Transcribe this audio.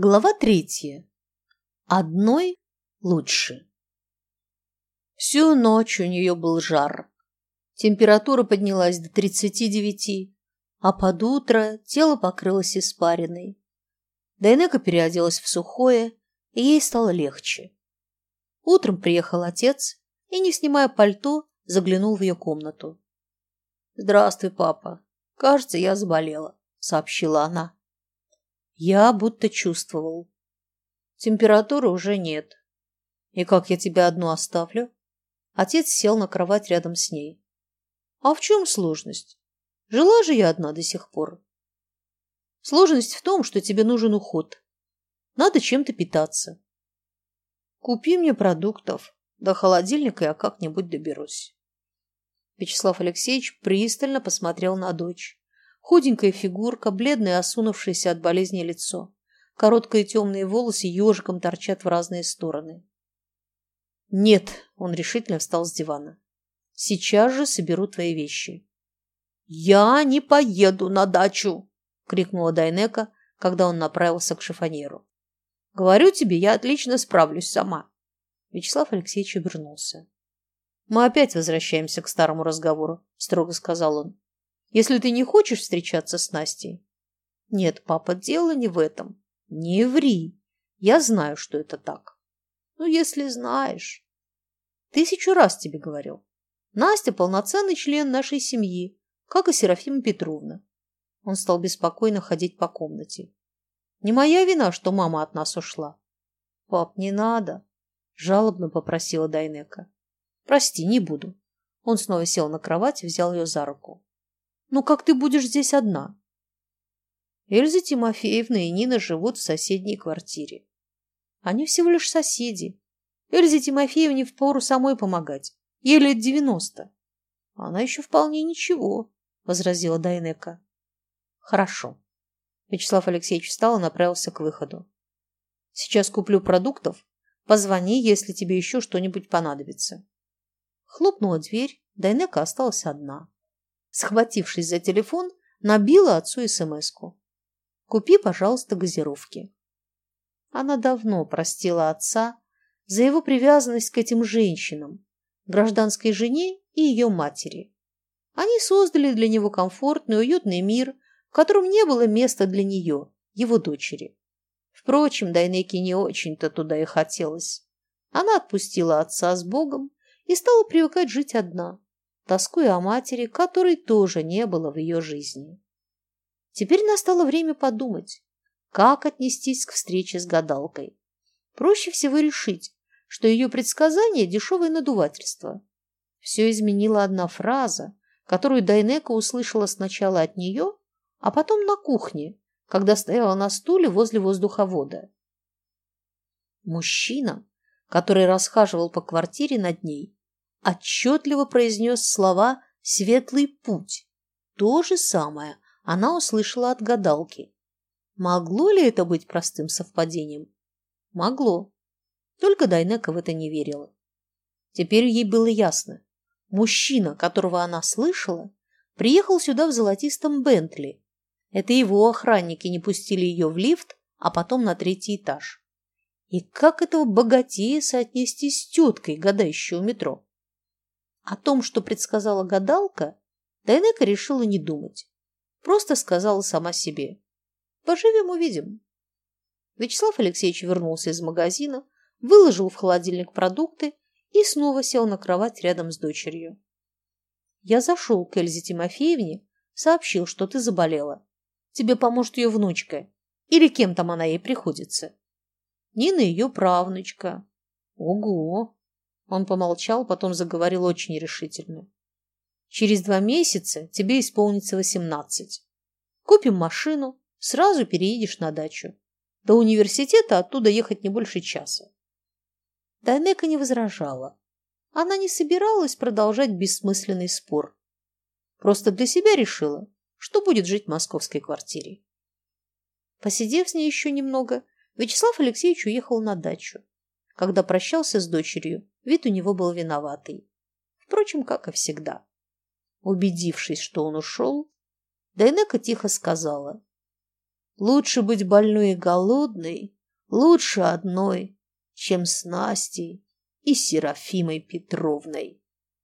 Глава третья. Одной лучше. Всю ночь у нее был жар. Температура поднялась до 39, а под утро тело покрылось испариной. Дайнека переоделась в сухое, и ей стало легче. Утром приехал отец и, не снимая пальто, заглянул в ее комнату. «Здравствуй, папа. Кажется, я заболела», — сообщила она. Я будто чувствовал. Температуры уже нет. И как я тебя одну оставлю? Отец сел на кровать рядом с ней. А в чем сложность? Жила же я одна до сих пор. Сложность в том, что тебе нужен уход. Надо чем-то питаться. Купи мне продуктов. До холодильника я как-нибудь доберусь. Вячеслав Алексеевич пристально посмотрел на дочь. Худенькая фигурка, бледное осунувшееся от болезни лицо. Короткие темные волосы ежиком торчат в разные стороны. «Нет», — он решительно встал с дивана. «Сейчас же соберу твои вещи». «Я не поеду на дачу!» — крикнула Дайнека, когда он направился к шифонеру. «Говорю тебе, я отлично справлюсь сама». Вячеслав Алексеевич обернулся. «Мы опять возвращаемся к старому разговору», — строго сказал он если ты не хочешь встречаться с Настей. Нет, папа, дело не в этом. Не ври. Я знаю, что это так. Ну, если знаешь. Тысячу раз тебе говорил. Настя полноценный член нашей семьи, как и Серафима Петровна. Он стал беспокойно ходить по комнате. Не моя вина, что мама от нас ушла. Пап, не надо, жалобно попросила Дайнека. Прости, не буду. Он снова сел на кровать и взял ее за руку. Ну как ты будешь здесь одна? Эльза Тимофеевна и Нина живут в соседней квартире. Они всего лишь соседи. Эльзе Тимофеевне впору самой помогать. Ей лет девяносто. Она еще вполне ничего, возразила Дайнека. Хорошо. Вячеслав Алексеевич встал и направился к выходу. Сейчас куплю продуктов. Позвони, если тебе еще что-нибудь понадобится. Хлопнула дверь, Дайнека осталась одна схватившись за телефон, набила отцу СМС-ку. «Купи, пожалуйста, газировки». Она давно простила отца за его привязанность к этим женщинам, гражданской жене и ее матери. Они создали для него комфортный, уютный мир, в котором не было места для нее, его дочери. Впрочем, Дайнеке не очень-то туда и хотелось. Она отпустила отца с Богом и стала привыкать жить одна тоскуя о матери, которой тоже не было в ее жизни. Теперь настало время подумать, как отнестись к встрече с гадалкой. Проще всего решить, что ее предсказание – дешевое надувательство. Все изменила одна фраза, которую Дайнека услышала сначала от нее, а потом на кухне, когда стояла на стуле возле воздуховода. Мужчина, который расхаживал по квартире над ней, отчетливо произнес слова «светлый путь». То же самое она услышала от гадалки. Могло ли это быть простым совпадением? Могло. Только Дайнека в это не верила. Теперь ей было ясно. Мужчина, которого она слышала, приехал сюда в золотистом Бентли. Это его охранники не пустили ее в лифт, а потом на третий этаж. И как этого богатея соотнести с теткой, гадающей у метро? О том, что предсказала гадалка, Дайнека решила не думать. Просто сказала сама себе. Поживем – увидим. Вячеслав Алексеевич вернулся из магазина, выложил в холодильник продукты и снова сел на кровать рядом с дочерью. Я зашел к Эльзе Тимофеевне, сообщил, что ты заболела. Тебе поможет ее внучка. Или кем там она ей приходится. Нина ее правнучка. Ого! Он помолчал, потом заговорил очень решительно. Через два месяца тебе исполнится восемнадцать. Купим машину, сразу переедешь на дачу. До университета оттуда ехать не больше часа. Дайнека не возражала. Она не собиралась продолжать бессмысленный спор. Просто для себя решила, что будет жить в московской квартире. Посидев с ней еще немного, Вячеслав Алексеевич уехал на дачу. Когда прощался с дочерью, Вид у него был виноватый. Впрочем, как и всегда. Убедившись, что он ушел, Дайнека тихо сказала. Лучше быть больной и голодной, лучше одной, чем с Настей и Серафимой Петровной.